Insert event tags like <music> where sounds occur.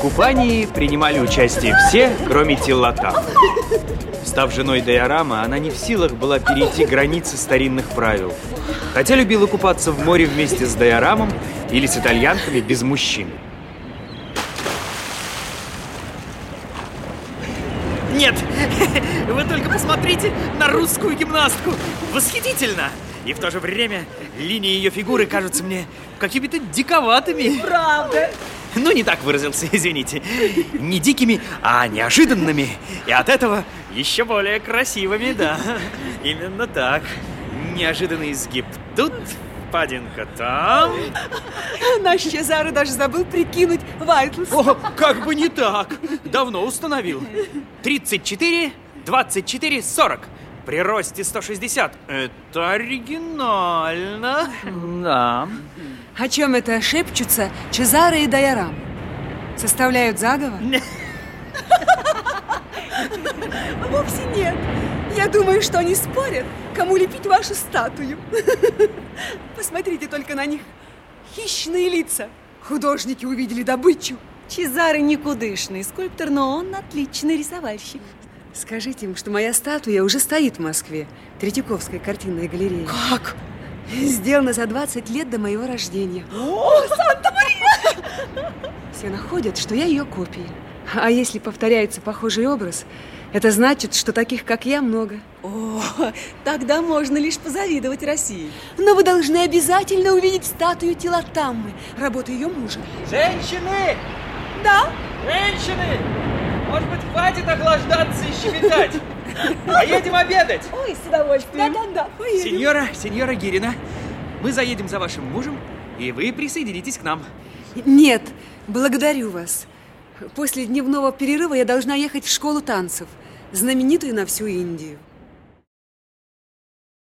купании принимали участие все, кроме Тиллата. Став женой Дайорама, она не в силах была перейти границы старинных правил. Хотя любила купаться в море вместе с Дайорамом или с итальянками без мужчин. Нет, <laughs> вы только посмотрите на русскую гимнастку. Восхитительно! И в то же время линии ее фигуры кажутся мне какими-то диковатыми. Правда? Ну, не так выразился, <laughs> извините. Не дикими, а неожиданными. И от этого еще более красивыми, да. Именно так. Неожиданный изгиб тут, впадинка там. Наш Чезаро даже забыл прикинуть Вайтлс. О, как бы не так. Давно установил. 34, 24, 40. При росте 160. Это оригинально. Да. О чем это шепчутся Чезаро и Дайорам? Составляют заговор? <laughs> Вовсе нет. Я думаю, что они спорят, кому лепить вашу статую. <laughs> Посмотрите только на них. Хищные лица. Художники увидели добычу. Чезаро никудышный скульптор, но он отличный рисовальщик. Скажите им, что моя статуя уже стоит в Москве. Третьяковская картинная галерея. Как? <laughs> Сделана за 20 лет до моего рождения. О, Санта-Мария! Все находят, что я ее копия. А если повторяется похожий образ, это значит, что таких, как я, много. О, тогда можно лишь позавидовать России. Но вы должны обязательно увидеть статую Тилатаммы, работу ее мужа. Женщины! Да? Женщины! Может быть, хватит охлаждаться и щебетать? Поедем обедать! Ой, с удовольствием. Да-да-да. Сеньора, сеньора Гирина, мы заедем за вашим мужем, и вы присоединитесь к нам. Нет, благодарю вас. После дневного перерыва я должна ехать в школу танцев, знаменитую на всю Индию.